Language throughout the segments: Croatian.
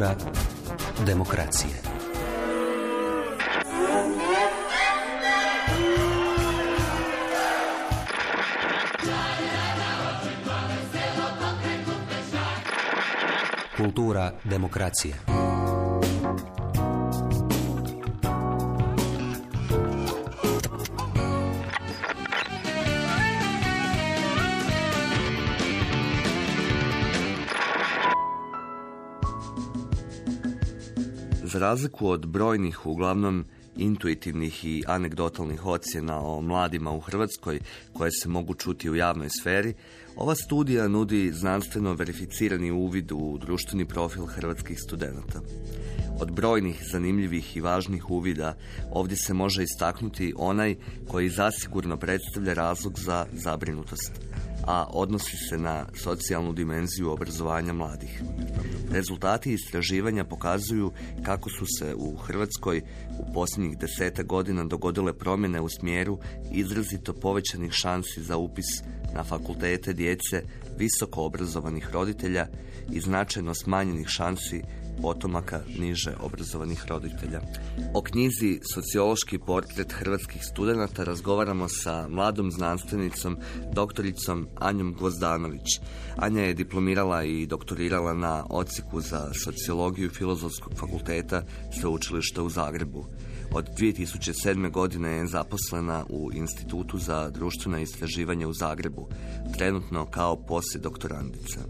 Kultura demokracije. Kultura demokracije. Razliku od brojnih, uglavnom intuitivnih i anegdotalnih ocjena o mladima u Hrvatskoj koje se mogu čuti u javnoj sferi, ova studija nudi znanstveno verificirani uvid u društveni profil hrvatskih studenata. Od brojnih zanimljivih i važnih uvida ovdje se može istaknuti onaj koji zasigurno predstavlja razlog za zabrinutost, a odnosi se na socijalnu dimenziju obrazovanja mladih. Rezultati istraživanja pokazuju kako su se u Hrvatskoj u posljednjih deseta godina dogodile promjene u smjeru izrazito povećanih šansi za upis na fakultete djece visoko obrazovanih roditelja i značajno smanjenih šansi potomaka niže obrazovanih roditelja. O knjizi Sociološki portret hrvatskih studenata razgovaramo sa mladom znanstvenicom, doktoricom Anjom Gvozdanović. Anja je diplomirala i doktorirala na ociku za sociologiju Filozofskog fakulteta Sveučilišta u Zagrebu. Od 2007. godine je zaposlena u Institutu za društvena istraživanja u Zagrebu, trenutno kao poslije doktorandica.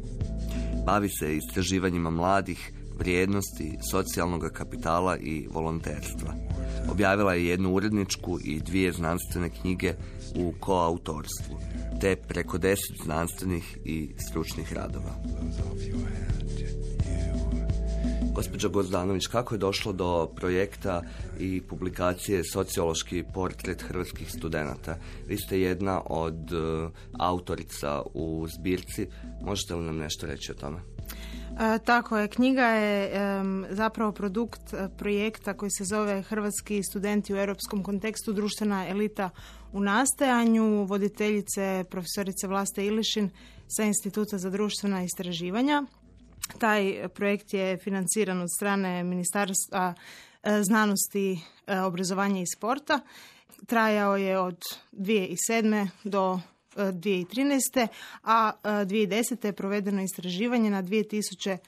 Bavi se istraživanjima mladih, vrijednosti, socijalnog kapitala i volonterstva. Objavila je jednu uredničku i dvije znanstvene knjige u koautorstvu, te preko deset znanstvenih i stručnih radova. Gospođa Gozdanović, kako je došlo do projekta i publikacije Sociološki portret hrvatskih studenata? Vi ste jedna od e, autorica u zbirci. Možete li nam nešto reći o tome? E, tako je, knjiga je zapravo produkt e, projekta koji se zove Hrvatski studenti u europskom kontekstu društvena elita u nastajanju, voditeljice profesorice Vlaste Ilišin sa Instituta za društvena istraživanja. Taj projekt je financiran od strane Ministarstva e, znanosti, obrazovanja i sporta. Trajao je od 2007. do 2013. a 2010. je provedeno istraživanje na 2000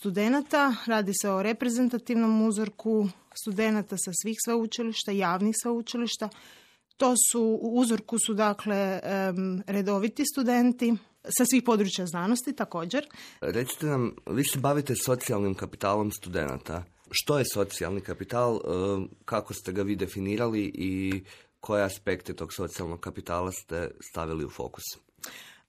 studenata. Radi se o reprezentativnom uzorku studenata sa svih sveučilišta, javnih sveučilišta. To su, u uzorku su dakle redoviti studenti sa svih područja znanosti također. Recite nam, vi se bavite socijalnim kapitalom studenata. Što je socijalni kapital, kako ste ga vi definirali i koje aspekte tog socijalnog kapitala ste stavili u fokus?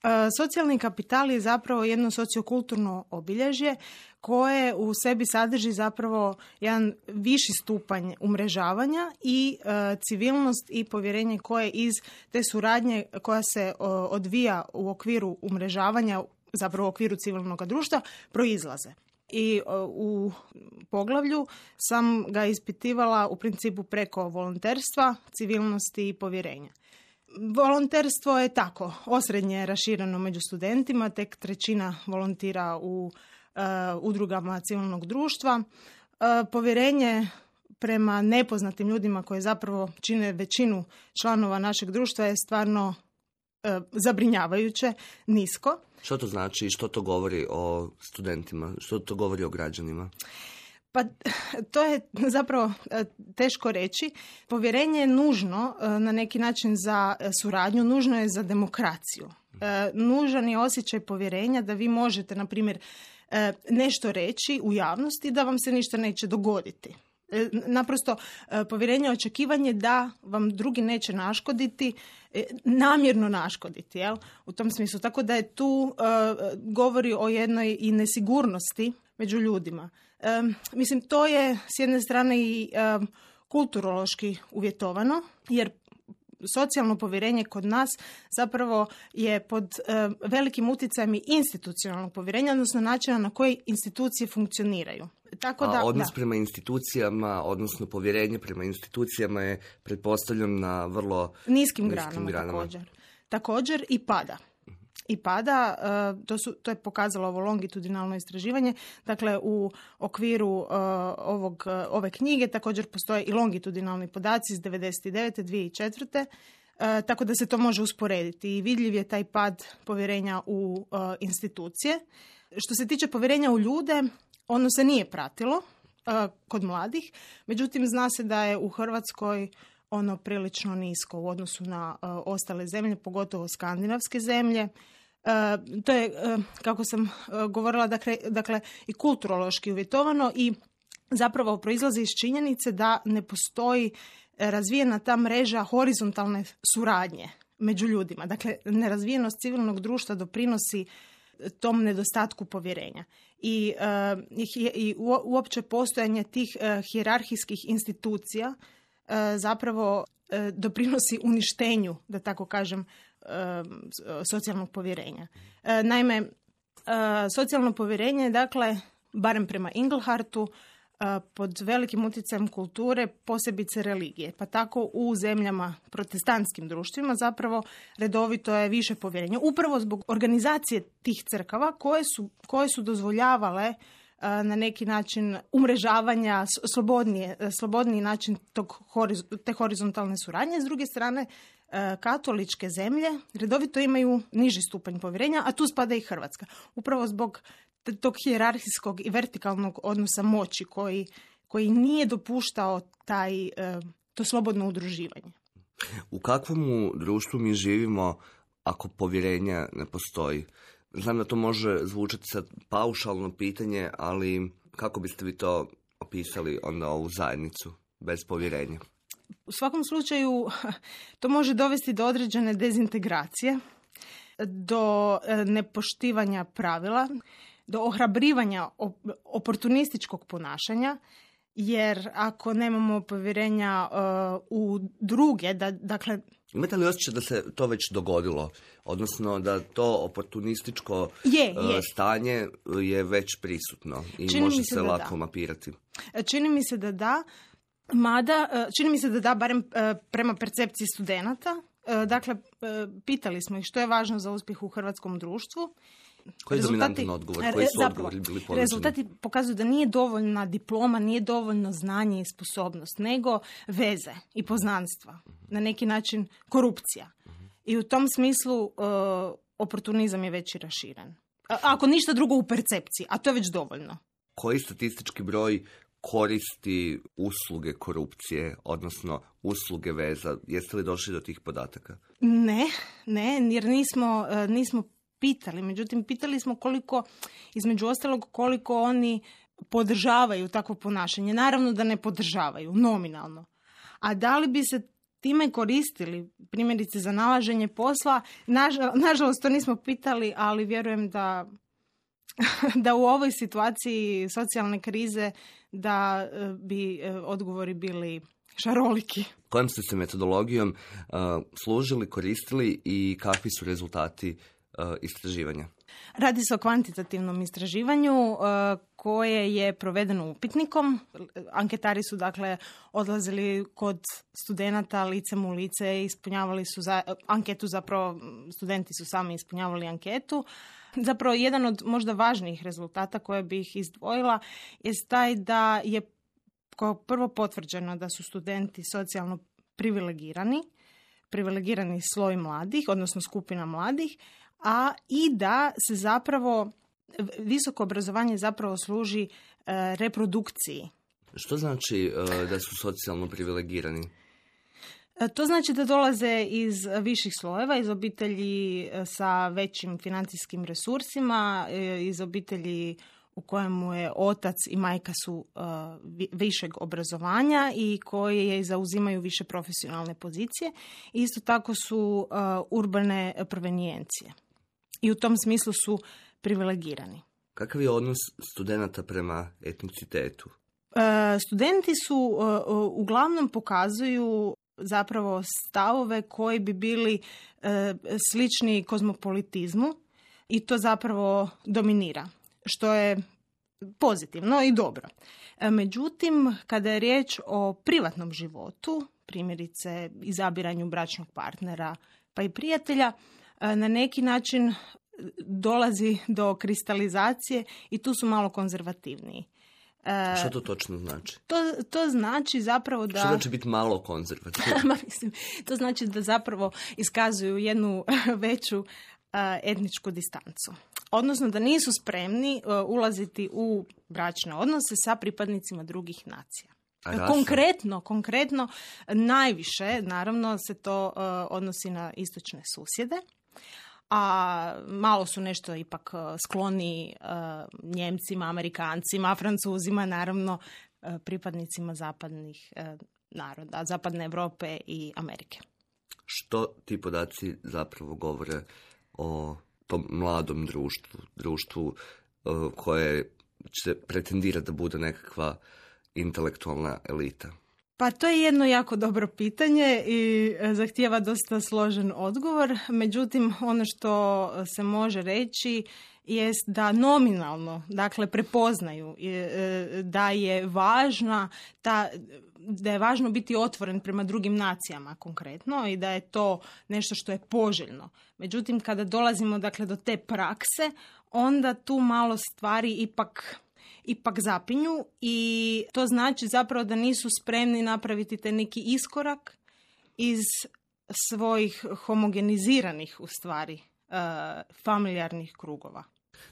E, socijalni kapital je zapravo jedno sociokulturno obilježje koje u sebi sadrži zapravo jedan viši stupanj umrežavanja i e, civilnost i povjerenje koje iz te suradnje koja se odvija u okviru umrežavanja, zapravo u okviru civilnog društva, proizlaze i u poglavlju sam ga ispitivala u principu preko volonterstva, civilnosti i povjerenja. Volonterstvo je tako, osrednje rašireno među studentima, tek trećina volontira u uh, udrugama civilnog društva. Uh, povjerenje prema nepoznatim ljudima koje zapravo čine većinu članova našeg društva je stvarno zabrinjavajuće, nisko. Što to znači i što to govori o studentima? Što to govori o građanima? Pa to je zapravo e, teško reći. Povjerenje je nužno e, na neki način za suradnju, nužno je za demokraciju. E, nužan je osjećaj povjerenja da vi možete, na primjer, nešto reći u javnosti da vam se ništa neće dogoditi. E, naprosto e, povjerenje očekivanje da vam drugi neće naškoditi, e, namjerno naškoditi, jel? U tom smislu. Tako da je tu govori o jednoj i nesigurnosti među ljudima. Mislim, to je s jedne strane i kulturološki uvjetovano, jer socijalno povjerenje kod nas zapravo je pod velikim utjecajem institucionalnog povjerenja, odnosno načina na koji institucije funkcioniraju. Tako da, A odnos prema institucijama, odnosno povjerenje prema institucijama je pretpostavljam na vrlo niskim, niskim granama, također. Također i pada. i pada, to, su, to je pokazalo ovo longitudinalno istraživanje, dakle u okviru ovog, ove knjige također postoje i longitudinalni podaci iz 99. 2004. E, tako da se to može usporediti i vidljiv je taj pad povjerenja u e, institucije. Što se tiče povjerenja u ljude, ono se nije pratilo kod mladih, međutim zna se da je u Hrvatskoj ono prilično nisko u odnosu na ostale zemlje, pogotovo skandinavske zemlje. To je, kako sam govorila, dakle, dakle i kulturološki uvjetovano i zapravo proizlazi iz činjenice da ne postoji razvijena ta mreža horizontalne suradnje među ljudima. Dakle, nerazvijenost civilnog društva doprinosi tom nedostatku povjerenja. I, uh, i uopće postojanje tih uh, hijerarhijskih institucija uh, zapravo doprinosi uništenju, da tako kažem, socijalnog povjerenja. Naime, socijalno povjerenje je, dakle, barem prema Inglehartu, pod velikim utjecajem kulture, posebice religije. Pa tako u zemljama protestantskim društvima zapravo redovito je više povjerenja. Upravo zbog organizacije tih crkava koje su, koje su dozvoljavale na neki način umrežavanja, slobodnije, slobodniji način tog, te horizontalne suradnje. S druge strane, katoličke zemlje redovito imaju niži stupanj povjerenja, a tu spada i Hrvatska. Upravo zbog tog hijerarhijskog i vertikalnog odnosa moći koji, koji nije dopuštao taj, e, to slobodno udruživanje. U kakvom društvu mi živimo ako povjerenja ne postoji? Znam da to može zvučati sad paušalno pitanje, ali kako biste vi to opisali onda ovu zajednicu bez povjerenja? U svakom slučaju to može dovesti do određene dezintegracije, do e, nepoštivanja pravila do ohrabrivanja oportunističkog ponašanja, jer ako nemamo povjerenja uh, u druge, da, dakle... Imate li osjećaj da se to već dogodilo? Odnosno da to oportunističko je, uh, je. stanje je već prisutno i čini može se, lako mapirati? Čini mi se da da, mada, uh, čini mi se da da, barem prema percepciji studenata. Dakle, pitali smo ih što je važno za uspjeh u hrvatskom društvu koji je dominantan odgovor? Koji su zapravo, bili Rezultati pokazuju da nije dovoljna diploma, nije dovoljno znanje i sposobnost, nego veze i poznanstva. Na neki način korupcija. I u tom smislu uh, oportunizam je već i raširen. ako ništa drugo u percepciji, a to je već dovoljno. Koji statistički broj koristi usluge korupcije, odnosno usluge veza? Jeste li došli do tih podataka? Ne, ne, jer nismo, uh, nismo pitali. Međutim, pitali smo koliko, između ostalog, koliko oni podržavaju takvo ponašanje. Naravno da ne podržavaju, nominalno. A da li bi se time koristili, primjerice za nalaženje posla, nažalost to nismo pitali, ali vjerujem da, da u ovoj situaciji socijalne krize da e, bi e, odgovori bili šaroliki. Kojom ste se metodologijom uh, služili, koristili i kakvi su rezultati istraživanja? Radi se o kvantitativnom istraživanju e, koje je provedeno upitnikom. Anketari su dakle odlazili kod studenata licem u lice, ispunjavali su za, anketu, zapravo studenti su sami ispunjavali anketu. Zapravo jedan od možda važnijih rezultata koje bih izdvojila je taj da je kao prvo potvrđeno da su studenti socijalno privilegirani, privilegirani sloj mladih, odnosno skupina mladih, a i da se zapravo visoko obrazovanje zapravo služi e, reprodukciji. Što znači e, da su socijalno privilegirani? E, to znači da dolaze iz viših slojeva, iz obitelji sa većim financijskim resursima, iz obitelji u kojemu je otac i majka su višeg obrazovanja i koje zauzimaju više profesionalne pozicije. Isto tako su urbane provenijencije i u tom smislu su privilegirani. Kakav je odnos studenata prema etnicitetu? E, studenti su e, uglavnom pokazuju zapravo stavove koji bi bili e, slični kozmopolitizmu i to zapravo dominira, što je pozitivno i dobro. Međutim, kada je riječ o privatnom životu, primjerice izabiranju bračnog partnera pa i prijatelja, na neki način dolazi do kristalizacije i tu su malo konzervativniji. E, Što to točno znači? To, to znači zapravo da... Što znači biti malo konzervativni? mislim, to znači da zapravo iskazuju jednu veću etničku distancu. Odnosno da nisu spremni ulaziti u bračne odnose sa pripadnicima drugih nacija. Konkretno, konkretno, najviše, naravno, se to odnosi na istočne susjede a malo su nešto ipak e, skloni e, Njemcima, Amerikancima, Francuzima, naravno e, pripadnicima zapadnih naroda, zapadne Europe i Amerike. Što ti podaci zapravo govore o tom mladom društvu, društvu koje će pretendirati da bude nekakva intelektualna elita? Pa to je jedno jako dobro pitanje i e, zahtijeva dosta složen odgovor. Međutim, ono što se može reći jest da nominalno, dakle prepoznaju e, da je važna ta da je važno biti otvoren prema drugim nacijama konkretno i da je to nešto što je poželjno. Međutim, kada dolazimo dakle do te prakse, onda tu malo stvari ipak ipak zapinju i to znači zapravo da nisu spremni napraviti te neki iskorak iz svojih homogeniziranih u stvari uh, familijarnih krugova.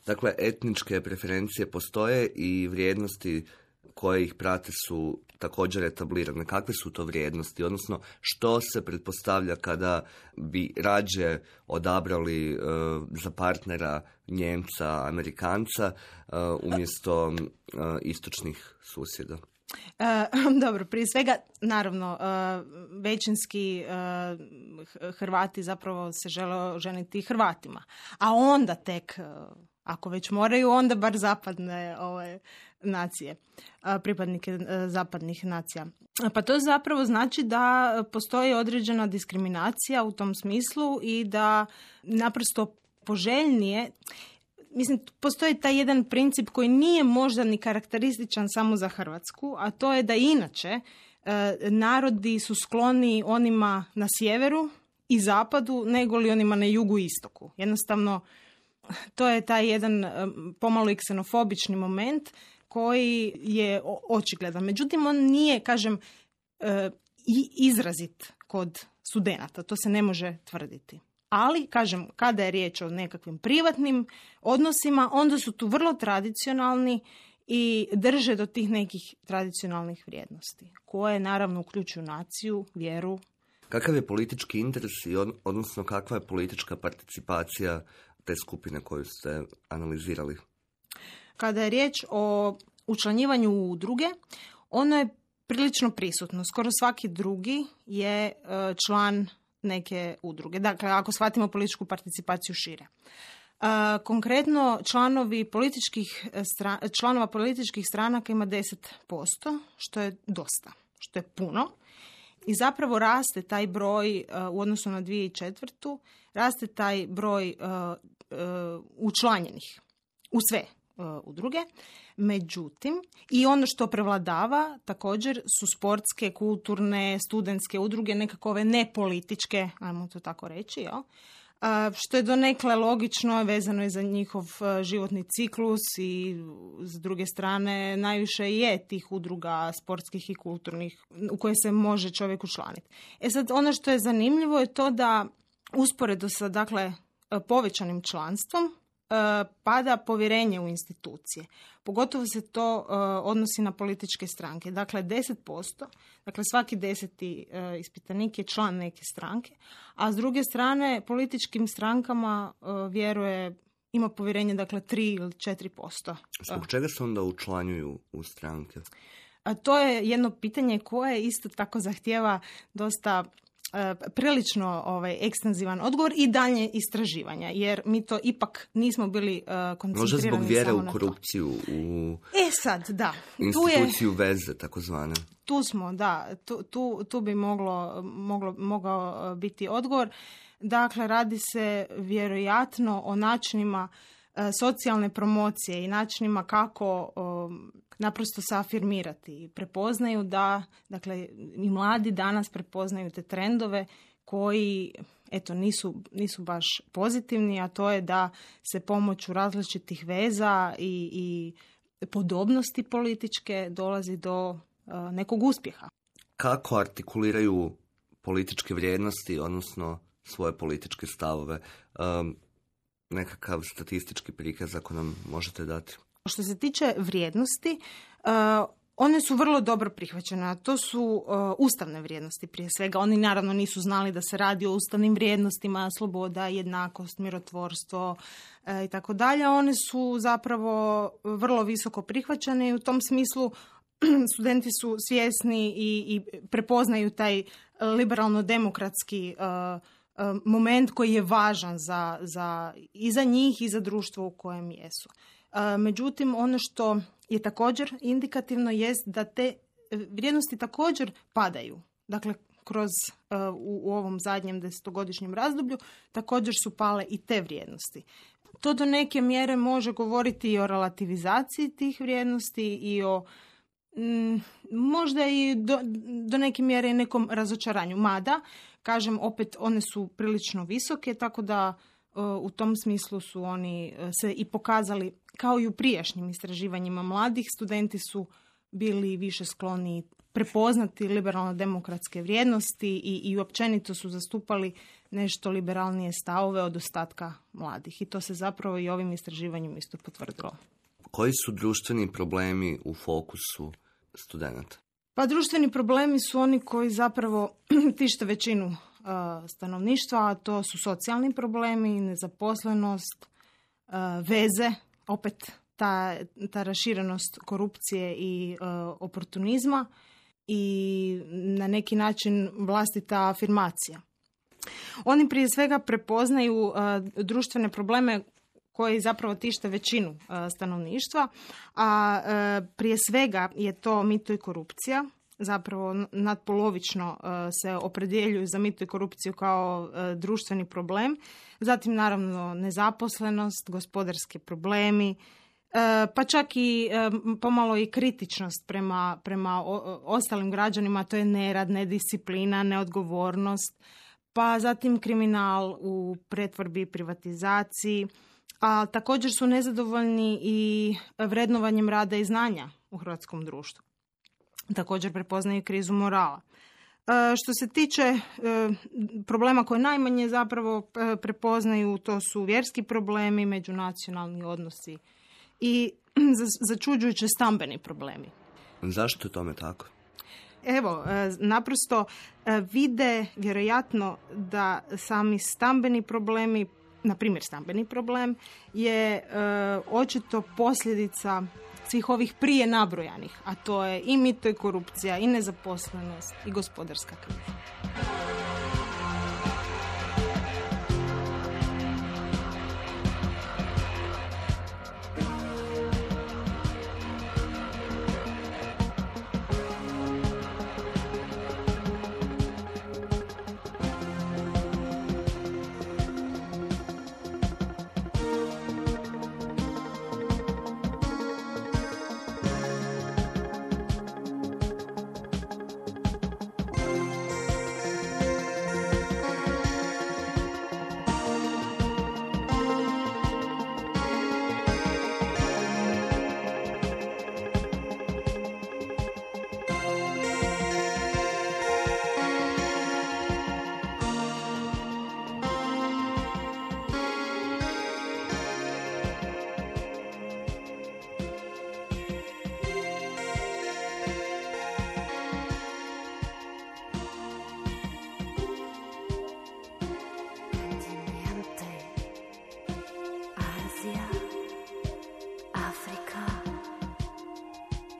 Dakle, etničke preferencije postoje i vrijednosti koje ih prate su također etablirane. Kakve su to vrijednosti? Odnosno, što se pretpostavlja kada bi rađe odabrali e, za partnera Njemca, Amerikanca e, umjesto e, istočnih susjeda? dobro, prije svega, naravno, većinski Hrvati zapravo se žele ženiti Hrvatima. A onda tek, ako već moraju, onda bar zapadne ove, nacije, pripadnike e, zapadnih nacija. Pa to zapravo znači da postoji određena diskriminacija u tom smislu i da naprosto poželjnije Mislim, postoji taj jedan princip koji nije možda ni karakterističan samo za Hrvatsku, a to je da inače e, narodi su skloni onima na sjeveru i zapadu nego li onima na jugu i istoku. Jednostavno, to je taj jedan pomalo i ksenofobični moment koji je očigledan. Međutim, on nije, kažem, e, izrazit kod studenata. To se ne može tvrditi. Ali, kažem, kada je riječ o nekakvim privatnim odnosima, onda su tu vrlo tradicionalni i drže do tih nekih tradicionalnih vrijednosti, koje naravno uključuju naciju, vjeru. Kakav je politički interes i odnosno kakva je politička participacija te skupine koju ste analizirali? Kada je riječ o učlanjivanju u udruge, ono je prilično prisutno. Skoro svaki drugi je e, član neke udruge. Dakle, ako shvatimo političku participaciju šire. E, konkretno, članovi političkih članova političkih stranaka ima 10%, što je dosta, što je puno. I zapravo raste taj broj e, u odnosu na 2004. raste taj broj učlanjenih u sve E, udruge. Međutim, i ono što prevladava također su sportske, kulturne, studentske udruge, nekako ove nepolitičke, ajmo to tako reći, jel? što je donekle logično, vezano je za njihov e, životni ciklus i s druge strane najviše je tih udruga sportskih i kulturnih u koje se može čovjek učlaniti. E sad, ono što je zanimljivo je to da usporedo sa dakle, povećanim članstvom, E, pada povjerenje u institucije. Pogotovo se to e, odnosi na političke stranke. Dakle, 10%, dakle svaki deseti e, ispitanik je član neke stranke, a s druge strane političkim strankama vjeruje ima povjerenje dakle 3 ili 4%. Zbog čega se onda učlanjuju u stranke? A to je jedno pitanje koje isto tako zahtjeva dosta E, prilično ovaj, ekstenzivan odgovor i dalje istraživanja, jer mi to ipak nismo bili uh, koncentrirani Možda zbog vjere u korupciju, u e, sad, da. instituciju tu je, veze, takozvane. Tu smo, da, tu, tu, tu bi moglo, moglo, mogao biti odgovor. Dakle, radi se vjerojatno o načinima E, socijalne promocije i načinima kako naprosto se afirmirati. Prepoznaju da, dakle, i mladi danas prepoznaju te trendove koji eto nisu, nisu baš pozitivni, a to je da se pomoću različitih veza i, i podobnosti političke dolazi do nekog uspjeha. Kako artikuliraju političke vrijednosti, odnosno svoje političke stavove? Nekakav statistički prikaz ako nam možete dati? Što se tiče vrijednosti, one su vrlo dobro prihvaćene, a to su uh, ustavne vrijednosti prije svega. Oni naravno nisu znali da se radi o ustavnim vrijednostima, sloboda, jednakost, mirotvorstvo uh, i tako dalje. One su zapravo vrlo visoko prihvaćene i u tom smislu studenti su svjesni i, i prepoznaju taj liberalno-demokratski uh, moment koji je važan za, za, i za njih i za društvo u kojem jesu. Međutim, ono što je također indikativno jest da te e, vrijednosti također padaju. Dakle, kroz e, u, ovom zadnjem desetogodišnjem razdoblju također su pale i te vrijednosti. To do neke mjere može govoriti i o relativizaciji tih vrijednosti i o mm, možda i do, do neke mjere nekom razočaranju. Mada, kažem, opet one su prilično visoke, tako da e, u tom smislu su oni se i pokazali kao i u prijašnjim istraživanjima mladih, studenti su bili više skloni prepoznati liberalno-demokratske vrijednosti i, i općenito su zastupali nešto liberalnije stavove od ostatka mladih. I to se zapravo i ovim istraživanjem isto potvrdilo. Koji su društveni problemi u fokusu studenta? Pa društveni problemi su oni koji zapravo tište većinu uh, stanovništva, a to su socijalni problemi, nezaposlenost, uh, veze opet ta, ta raširenost korupcije i e, oportunizma i na neki način vlastita afirmacija. Oni prije svega prepoznaju društvene probleme koji zapravo tište većinu e, stanovništva, a prije svega je to mito i korupcija. Zapravo nadpolovično se opredjeljuju za mito i korupciju kao društveni problem zatim naravno nezaposlenost, gospodarski problemi, e, pa čak i e, pomalo i kritičnost prema, prema ostalim građanima, to je nerad, nedisciplina, neodgovornost, pa zatim kriminal u pretvorbi i privatizaciji, a također su nezadovoljni i vrednovanjem rada i znanja u hrvatskom društvu. Također prepoznaju krizu morala. E, što se tiče e, problema koje najmanje zapravo e, prepoznaju, to su vjerski problemi, međunacionalni odnosi i začuđujuće stambeni problemi. Zašto je tome tako? Evo, naprosto vide vjerojatno da sami stambeni problemi, na primjer stambeni problem, je očito posljedica svih ovih prije nabrojanih, a to je i mito i korupcija, i nezaposlenost, i gospodarska kriza.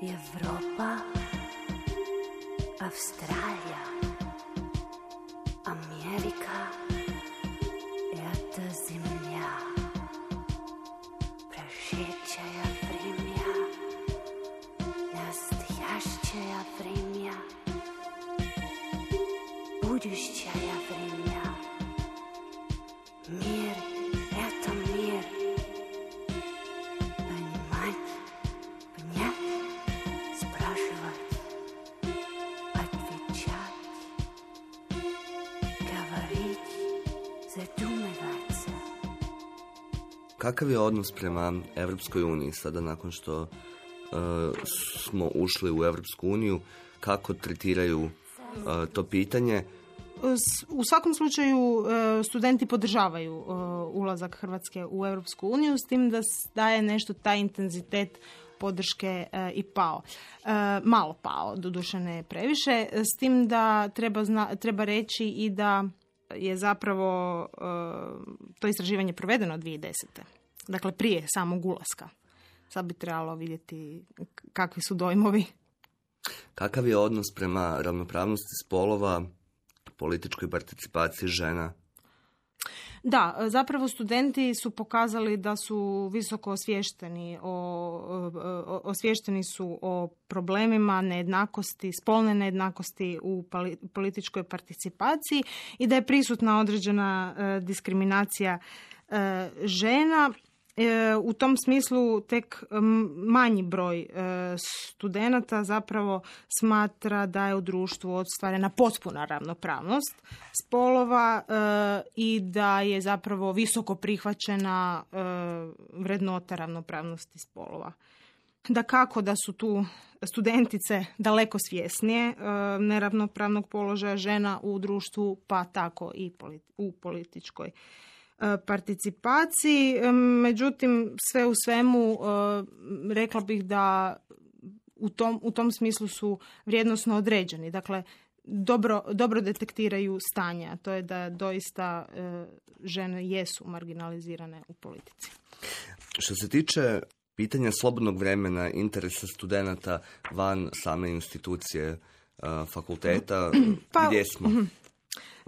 Европа, Австралия, Америка — это земля, Прошедшая время, настоящее время, будущее. Kakav je odnos prema Europskoj uniji sada nakon što e, smo ušli u Europsku uniju? Kako tretiraju e, to pitanje? U svakom slučaju e, studenti podržavaju ulazak Hrvatske u Europsku uniju s tim da daje nešto taj intenzitet podrške i pao. Malo pao, doduše ne previše, s tim da treba, treba reći i da je zapravo to istraživanje provedeno 2010. Dakle, prije samog ulaska. Sad bi trebalo vidjeti kakvi su dojmovi. Kakav je odnos prema ravnopravnosti spolova, političkoj participaciji žena? Da, zapravo studenti su pokazali da su visoko osvješteni, o, osvješteni su o problemima nejednakosti, spolne nejednakosti u političkoj participaciji i da je prisutna određena e, diskriminacija e, žena. E, u tom smislu tek manji broj e, studenata zapravo smatra da je u društvu ostvarena potpuna ravnopravnost spolova e, i da je zapravo visoko prihvaćena vrednota ravnopravnosti spolova. Da kako da su tu studentice daleko svjesnije neravnopravnog položaja žena u društvu, pa tako i u političkoj E, participaciji. E, međutim, sve u svemu e, rekla bih da u tom, u tom smislu su vrijednosno određeni. Dakle, dobro, dobro detektiraju stanje, a to je da doista žene jesu marginalizirane u politici. Što se tiče pitanja slobodnog vremena, interesa studenata van same institucije fakulteta, pa, gdje smo?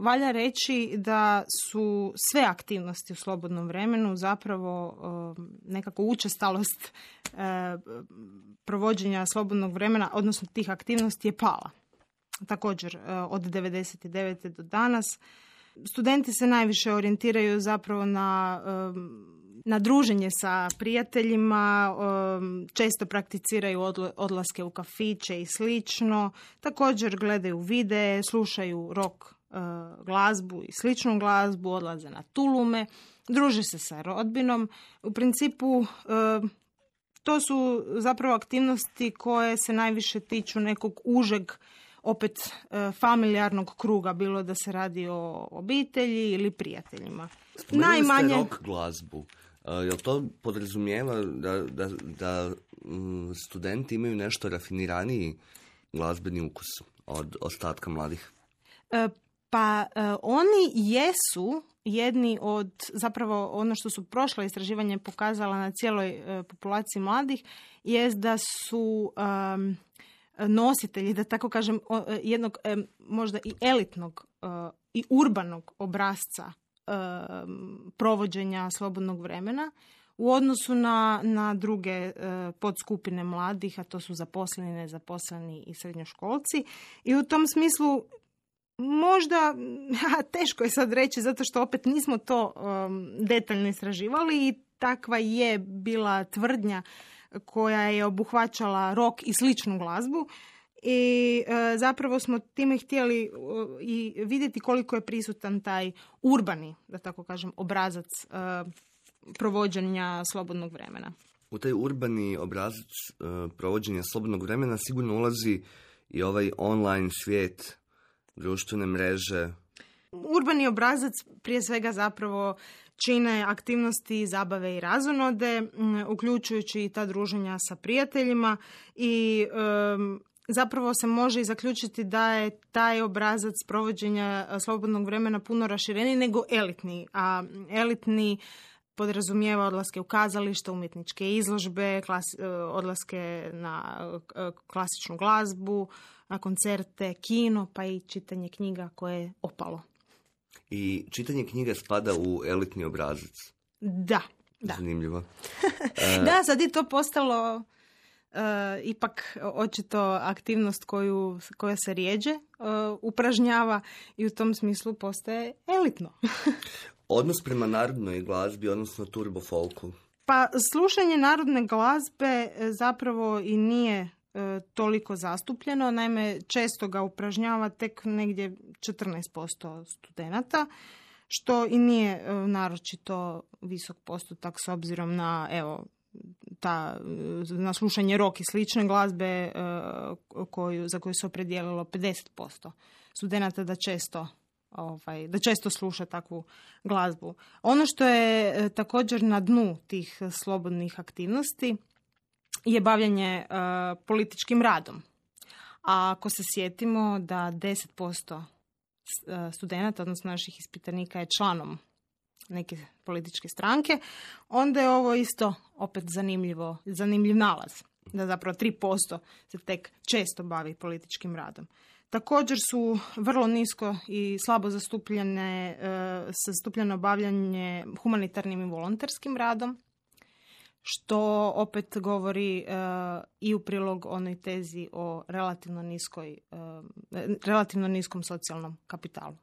Valja reći da su sve aktivnosti u slobodnom vremenu zapravo um, nekako učestalost uh, provođenja slobodnog vremena, odnosno tih aktivnosti je pala. Također uh, od 99. do danas. Studenti se najviše orijentiraju zapravo na um, na druženje sa prijateljima, um, često prakticiraju odlaske u kafiće i slično. Također gledaju videe, slušaju rock glazbu i sličnu glazbu, odlaze na tulume, druže se sa rodbinom. U principu e, to su zapravo aktivnosti koje se najviše tiču nekog užeg opet e, familijarnog kruga, bilo da se radi o obitelji ili prijateljima. Spomenuli Najmanje... ste rock glazbu. Jel to podrazumijeva da, da, da studenti imaju nešto rafiniraniji glazbeni ukus od ostatka mladih? Pa e, oni jesu jedni od, zapravo ono što su prošla istraživanja pokazala na cijeloj e, populaciji mladih, jest da su nositelji, da tako kažem, e, jednog možda i elitnog i urbanog obrazca provođenja slobodnog vremena u odnosu na, na druge podskupine mladih, a to su zaposleni, nezaposleni i srednjoškolci. I u tom smislu Možda, teško je sad reći zato što opet nismo to um, detaljno istraživali i takva je bila tvrdnja koja je obuhvaćala rok i sličnu glazbu i e, zapravo smo time htjeli i vidjeti koliko je prisutan taj urbani, da tako kažem, obrazac e, provođenja slobodnog vremena. U taj urbani obrazac e, provođenja slobodnog vremena sigurno ulazi i ovaj online svijet društvene mreže? Urbani obrazac prije svega zapravo čine aktivnosti zabave i razonode, uključujući i ta druženja sa prijateljima i zapravo se može i zaključiti da je taj obrazac provođenja slobodnog vremena puno rašireniji nego elitni, a elitni podrazumijeva odlaske u kazalište, umjetničke izložbe, e, odlaske na e, klasičnu glazbu, na koncerte, kino, pa i čitanje knjiga koje je opalo. I čitanje knjiga spada u elitni obrazac? Da. da. Zanimljivo. da, sad je to postalo uh, ipak očito aktivnost koju, koja se rijeđe uh, upražnjava i u tom smislu postaje elitno. Odnos prema narodnoj glazbi, odnosno turbo folku? Pa slušanje narodne glazbe zapravo i nije E, toliko zastupljeno. Naime, često ga upražnjava tek negdje 14% studenata, što i nije naročito visok postotak s obzirom na evo ta, na slušanje rok i slične glazbe koju, za koju se opredijelilo 50% studenata da često ovaj, da često sluša takvu glazbu. Ono što je e, također na dnu tih slobodnih aktivnosti je bavljanje e, političkim radom. A ako se sjetimo da 10% e, studenata, odnosno naših ispitanika je članom neke političke stranke, onda je ovo isto opet zanimljivo, zanimljiv nalaz. Da zapravo 3% se tek često bavi političkim radom. Također su vrlo nisko i slabo zastupljene, e, zastupljeno obavljanje humanitarnim i volonterskim radom, što opet govori e, i u prilog onoj tezi o relativno, niskoj, e, relativno niskom socijalnom kapitalu.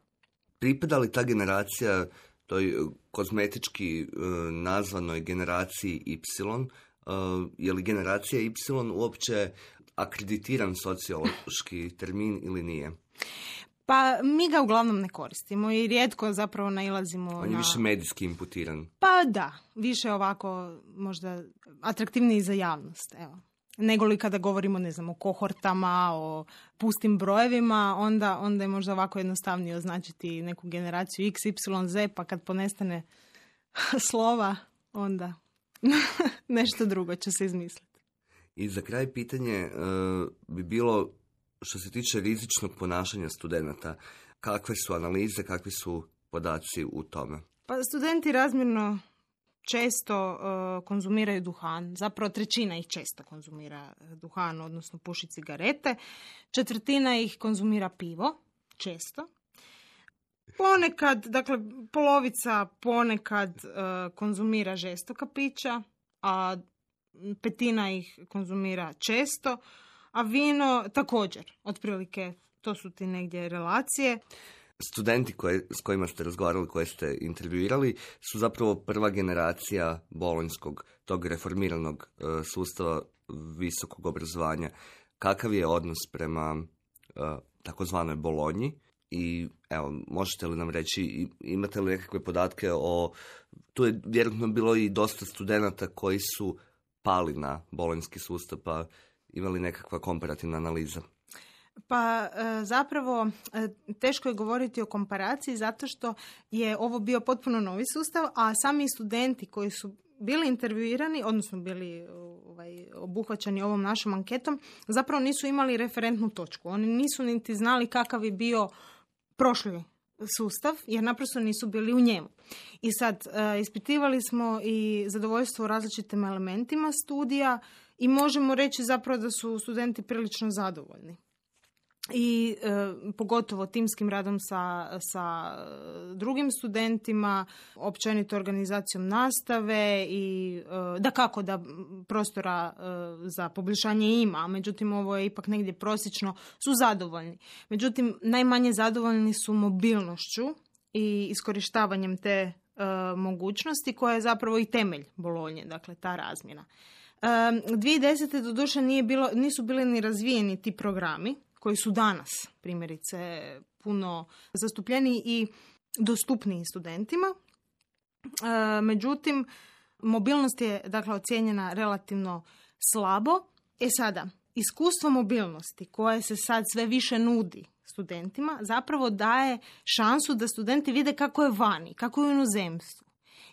Pripada li ta generacija toj kozmetički nazvanoj generaciji Y, je li generacija Y uopće akreditiran sociološki termin ili nije? Pa mi ga uglavnom ne koristimo i rijetko zapravo nailazimo On je na... više medijski imputiran. Pa da, više ovako možda atraktivniji za javnost, evo. Nego li kada govorimo, ne znam, o kohortama, o pustim brojevima, onda, onda je možda ovako jednostavnije označiti neku generaciju X, Y, Z, pa kad ponestane slova, onda nešto drugo će se izmisliti. I za kraj pitanje e, bi bilo što se tiče rizičnog ponašanja studenata, kakve su analize, kakvi su podaci u tome? Pa studenti razmjerno često e, konzumiraju duhan. Zapravo trećina ih često konzumira duhan, odnosno puši cigarete. Četvrtina ih konzumira pivo, često. Ponekad, dakle polovica ponekad e, konzumira žestoka pića, a petina ih konzumira često, a vino također, otprilike to su ti negdje relacije. Studenti koje, s kojima ste razgovarali, koje ste intervjuirali, su zapravo prva generacija bolonjskog, tog reformiranog e, sustava visokog obrazovanja. Kakav je odnos prema uh, takozvanoj bolonji? I evo, možete li nam reći, imate li nekakve podatke o, tu je vjerojatno bilo i dosta studenata koji su pali na bolonjski sustav, pa imali nekakva komparativna analiza? Pa e, zapravo e, teško je govoriti o komparaciji zato što je ovo bio potpuno novi sustav, a sami studenti koji su bili intervjuirani, odnosno bili ovaj, obuhvaćeni ovom našom anketom, zapravo nisu imali referentnu točku. Oni nisu niti znali kakav je bio prošli sustav jer naprosto nisu bili u njemu. I sad e, ispitivali smo i zadovoljstvo u različitim elementima studija i možemo reći zapravo da su studenti prilično zadovoljni i e, pogotovo timskim radom sa, sa drugim studentima, općenito organizacijom nastave i e, da kako da prostora e, za poboljšanje ima, međutim ovo je ipak negdje prosječno, su zadovoljni. Međutim, najmanje zadovoljni su mobilnošću i iskorištavanjem te mogućnosti koja je zapravo i temelj Bolonje, dakle ta razmjena. 2010. doduše nije bilo, nisu bili ni razvijeni ti programi, koji su danas primjerice puno zastupljeni i dostupniji studentima. E, međutim, mobilnost je dakle ocijenjena relativno slabo. E sada, iskustvo mobilnosti koje se sad sve više nudi studentima zapravo daje šansu da studenti vide kako je vani, kako je u inozemstvu.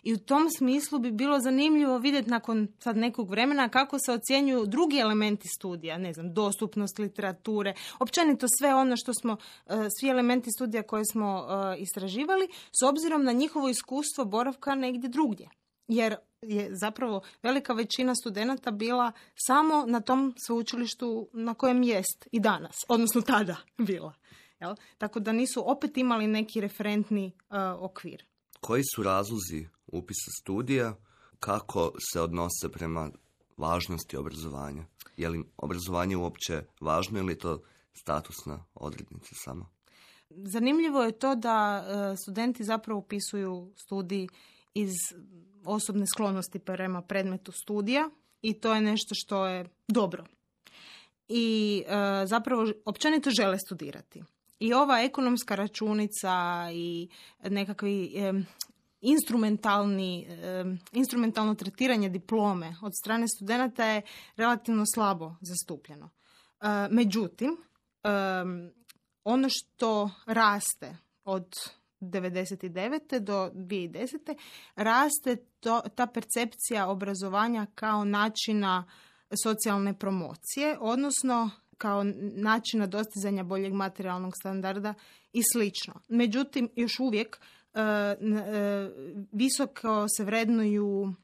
I u tom smislu bi bilo zanimljivo vidjeti nakon sad nekog vremena kako se ocjenjuju drugi elementi studija, ne znam, dostupnost literature, općenito sve ono što smo, e, svi elementi studija koje smo e, istraživali, s obzirom na njihovo iskustvo boravka negdje drugdje. Jer je zapravo velika većina studenata bila samo na tom sveučilištu na kojem jest i danas, odnosno tada bila. Jel? Tako da nisu opet imali neki referentni e, okvir. Koji su razlozi upisa studija, kako se odnose prema važnosti obrazovanja? Je li obrazovanje uopće važno ili je to statusna odrednica samo? Zanimljivo je to da e, studenti zapravo upisuju studij iz osobne sklonosti prema predmetu studija i to je nešto što je dobro. I e, zapravo općenito žele studirati. I ova ekonomska računica i nekakvi instrumentalni, instrumentalno tretiranje diplome od strane studenata je relativno slabo zastupljeno. E, međutim, ono što raste od 99. do 2010. raste to, ta percepcija obrazovanja kao načina socijalne promocije, odnosno kao načina dostizanja boljeg materijalnog standarda i slično. Međutim, još uvijek e, e, visoko se vrednuju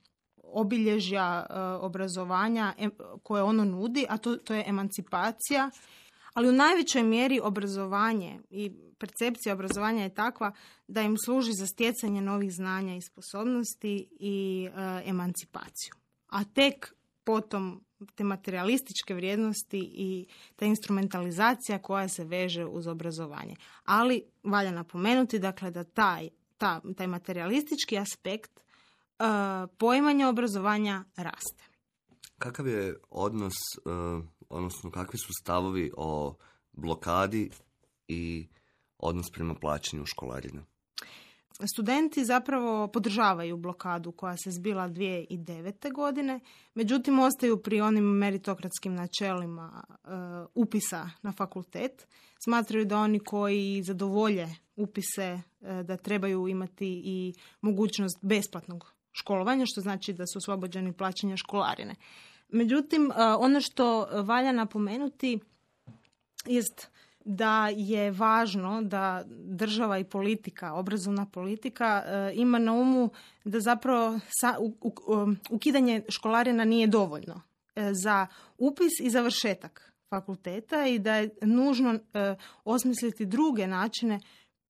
obilježja e, obrazovanja koje ono nudi, a to, to je emancipacija, ali u najvećoj mjeri obrazovanje i percepcija obrazovanja je takva da im služi za stjecanje novih znanja i sposobnosti i emancipaciju. A tek potom te materialističke vrijednosti i ta instrumentalizacija koja se veže uz obrazovanje. Ali valja napomenuti dakle da taj, ta, taj materialistički aspekt uh, poimanja obrazovanja raste. Kakav je odnos, uh, odnosno kakvi su stavovi o blokadi i odnos prema plaćanju školarina? Studenti zapravo podržavaju blokadu koja se zbila 2009. godine, međutim ostaju pri onim meritokratskim načelima e, upisa na fakultet. Smatraju da oni koji zadovolje upise e, da trebaju imati i mogućnost besplatnog školovanja, što znači da su oslobođeni plaćanja školarine. Međutim, e, ono što valja napomenuti jest da je važno da država i politika, obrazovna politika e, ima na umu da zapravo sa, ukidanje školarina nije dovoljno e, za upis i završetak fakulteta i da je nužno e, osmisliti druge načine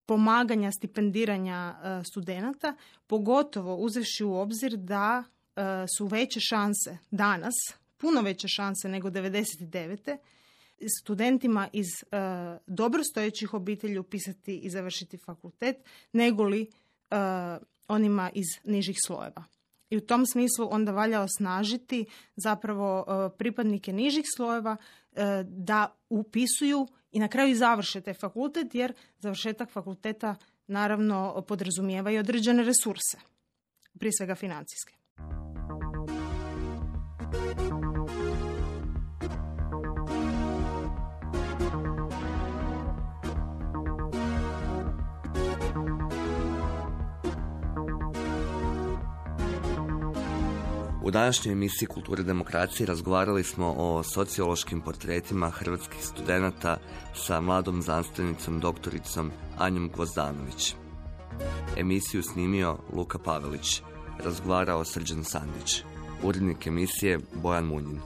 pomaganja, stipendiranja studenata, pogotovo uzevši u obzir da su veće šanse danas, puno veće šanse nego 99 studentima iz uh, dobrostojećih obitelji upisati i završiti fakultet, nego li uh, onima iz nižih slojeva. I u tom smislu onda valja osnažiti zapravo uh, pripadnike nižih slojeva da upisuju i na kraju završe taj fakultet, jer završetak fakulteta naravno podrazumijeva i određene resurse, prije svega financijske. U današnjoj emisiji Kulture demokracije razgovarali smo o sociološkim portretima hrvatskih studenata sa mladom znanstvenicom doktoricom Anjom Gvozdanović. Emisiju snimio Luka Pavelić, razgovarao Srđan Sandić. Urednik emisije Bojan Munjin.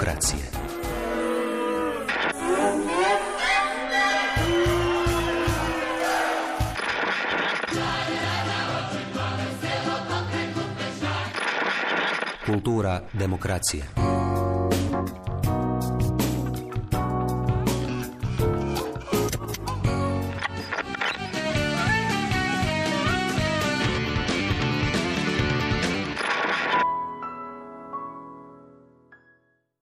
Demokracije. Kultura demokracije.